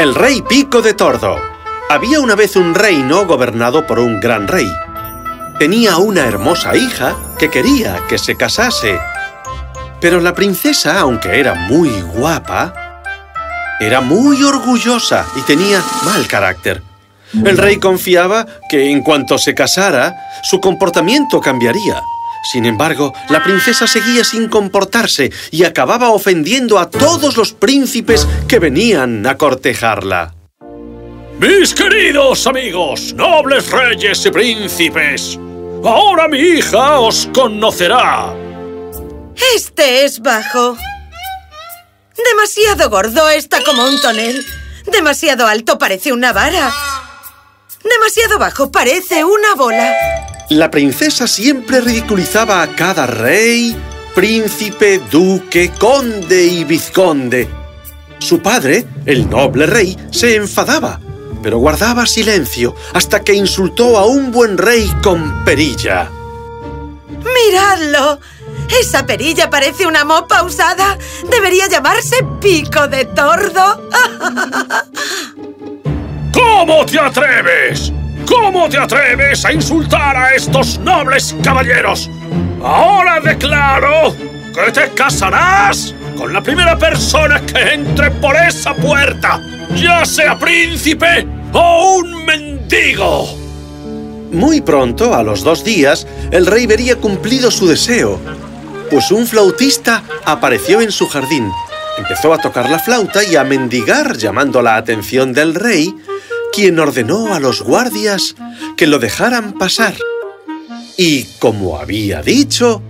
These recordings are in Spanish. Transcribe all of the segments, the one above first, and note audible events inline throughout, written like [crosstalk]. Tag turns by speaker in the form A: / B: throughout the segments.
A: El rey Pico de Tordo. Había una vez un reino gobernado por un gran rey. Tenía una hermosa hija que quería que se casase. Pero la princesa, aunque era muy guapa, era muy orgullosa y tenía mal carácter. El rey confiaba que en cuanto se casara, su comportamiento cambiaría. Sin embargo, la princesa seguía sin comportarse y acababa ofendiendo a todos los príncipes que venían a cortejarla.
B: Mis queridos amigos, nobles reyes y príncipes, ahora mi hija os conocerá.
C: Este es bajo. Demasiado gordo, está como un tonel. Demasiado alto, parece una vara. Demasiado bajo, parece una bola.
A: La princesa siempre ridiculizaba a cada rey, príncipe, duque, conde y vizconde. Su padre, el noble rey, se enfadaba, pero guardaba silencio hasta que insultó a un buen rey con perilla.
C: ¡Miradlo! Esa perilla parece una mopa usada. Debería llamarse pico de tordo. [laughs]
B: ¿Cómo te atreves? ¿Cómo te atreves a insultar a estos nobles caballeros? Ahora declaro que te casarás con la primera persona que entre por esa puerta, ya sea príncipe o un mendigo.
A: Muy pronto, a los dos días, el rey vería cumplido su deseo, pues un flautista apareció en su jardín. Empezó a tocar la flauta y a mendigar llamando la atención del rey, quien ordenó a los guardias que lo dejaran pasar. Y, como había dicho,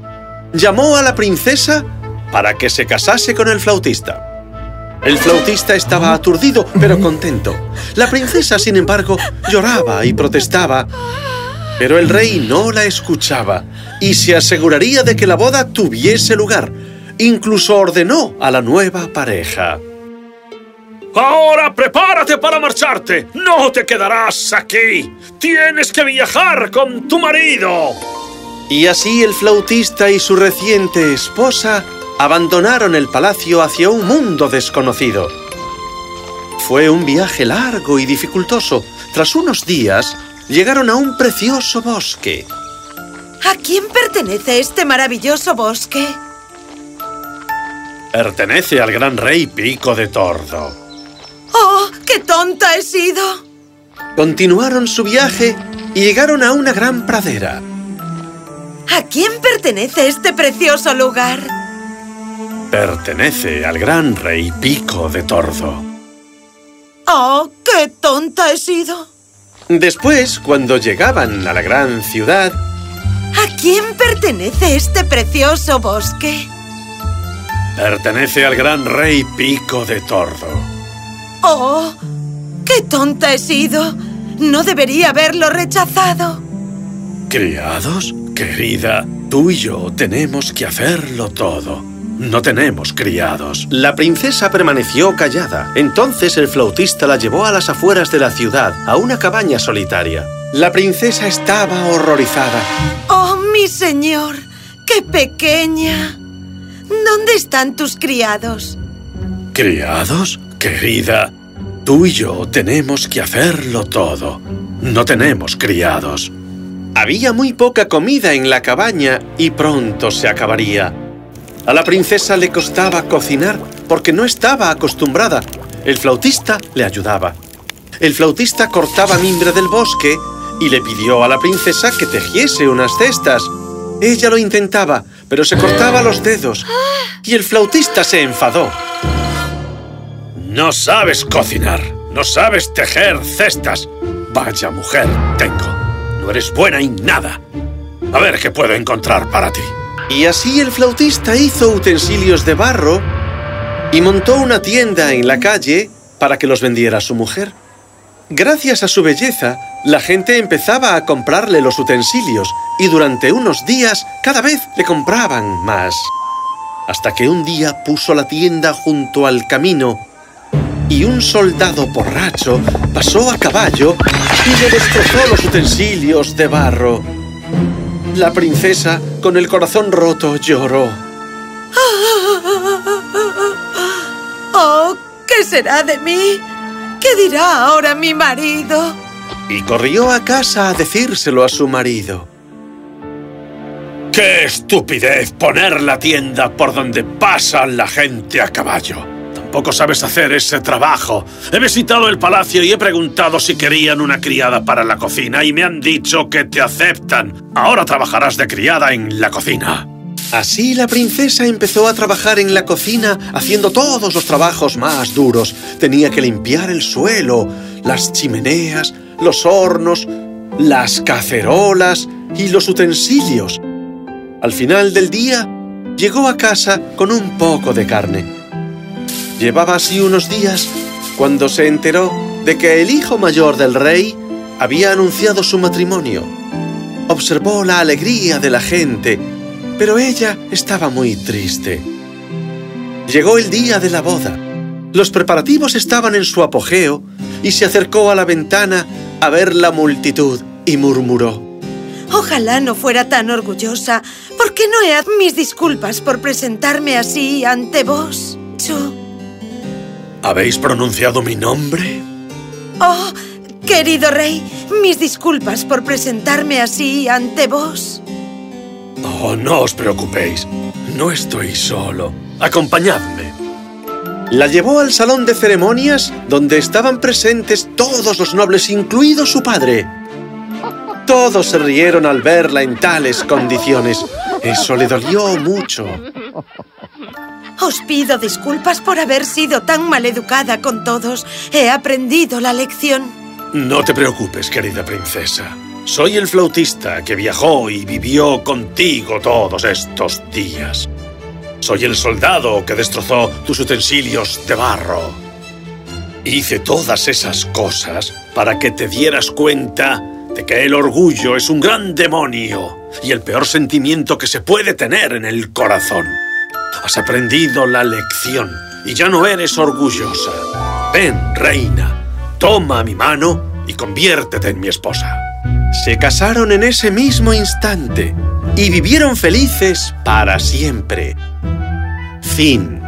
A: llamó a la princesa para que se casase con el flautista. El flautista estaba aturdido, pero contento. La princesa, sin embargo, lloraba y protestaba. Pero el rey no la escuchaba y se aseguraría de que la boda tuviese lugar. Incluso ordenó a la nueva pareja.
B: Ahora prepárate para marcharte. No te quedarás aquí. Tienes que viajar con tu marido.
A: Y así el flautista y su reciente esposa abandonaron el palacio hacia un mundo desconocido. Fue un viaje largo y dificultoso. Tras unos días, llegaron a un precioso bosque.
C: ¿A quién pertenece este maravilloso bosque?
B: Pertenece al gran rey Pico de Tordo.
C: ¡Oh, qué tonta he sido!
A: Continuaron su viaje y llegaron a una gran pradera.
C: ¿A quién pertenece este precioso lugar?
B: Pertenece al gran rey Pico de Tordo.
C: ¡Oh, qué tonta he sido!
A: Después, cuando llegaban a la gran ciudad...
C: ¿A quién pertenece este precioso bosque?
B: Pertenece al gran rey Pico de Tordo.
C: ¡Oh! ¡Qué tonta he sido! No debería haberlo rechazado.
B: ¿Criados? Querida, tú y yo tenemos que hacerlo todo. No tenemos criados.
A: La princesa permaneció callada. Entonces el flautista la llevó a las afueras de la ciudad, a una cabaña solitaria. La princesa estaba horrorizada.
C: ¡Oh, mi señor! ¡Qué pequeña! ¿Dónde están tus criados?
B: ¿Criados? Querida, tú y yo tenemos que hacerlo todo. No tenemos criados.
A: Había muy poca comida en la cabaña y pronto se acabaría. A la princesa le costaba cocinar porque no estaba acostumbrada. El flautista le ayudaba. El flautista cortaba mimbre del bosque y le pidió a la princesa que tejiese unas cestas. Ella lo intentaba, pero se cortaba los dedos [gasps] y el flautista se enfadó.
B: No sabes cocinar, no sabes tejer cestas. Vaya mujer tengo. No eres buena en nada. A ver qué puedo encontrar para ti.
A: Y así el flautista hizo utensilios de barro y montó una tienda en la calle para que los vendiera su mujer. Gracias a su belleza, la gente empezaba a comprarle los utensilios y durante unos días cada vez le compraban más. Hasta que un día puso la tienda junto al camino y un soldado borracho pasó a caballo y le destrozó los utensilios de barro. La princesa, con el corazón roto, lloró. [laughs]
C: ¡Oh! ¿Qué será de mí? ¿Qué dirá ahora mi marido?
A: Y corrió a casa a decírselo a su marido.
B: ¡Qué estupidez poner la tienda por donde pasa la gente a caballo! Tampoco sabes hacer ese trabajo. He visitado el palacio y he preguntado si querían una criada para la cocina y me han dicho que te aceptan. Ahora trabajarás de criada en la cocina.
A: Así la princesa empezó a trabajar en la cocina haciendo todos los trabajos más duros. Tenía que limpiar el suelo, las chimeneas, los hornos, las cacerolas y los utensilios. Al final del día, llegó a casa con un poco de carne. Llevaba así unos días cuando se enteró de que el hijo mayor del rey había anunciado su matrimonio. Observó la alegría de la gente pero ella estaba muy triste. Llegó el día de la boda. Los preparativos estaban en su apogeo y se acercó a la ventana a ver la multitud y murmuró.
C: Ojalá no fuera tan orgullosa, porque no he mis disculpas por presentarme así ante vos. Yo...
B: ¿Habéis pronunciado mi nombre?
C: Oh, querido rey, mis disculpas por presentarme así ante vos.
B: Oh, no os preocupéis. No estoy solo. Acompañadme.
A: La llevó al salón de ceremonias donde estaban presentes todos los nobles, incluido su padre. Todos se rieron al verla en tales condiciones. Eso le dolió mucho.
C: Os pido disculpas por haber sido tan maleducada con todos. He aprendido la lección.
B: No te preocupes, querida princesa. Soy el flautista que viajó y vivió contigo todos estos días. Soy el soldado que destrozó tus utensilios de barro. Hice todas esas cosas para que te dieras cuenta de que el orgullo es un gran demonio y el peor sentimiento que se puede tener en el corazón. Has aprendido la lección y ya no eres orgullosa. Ven, reina, toma mi mano y conviértete en mi esposa.
A: Se casaron en ese mismo instante y vivieron felices para siempre. Fin.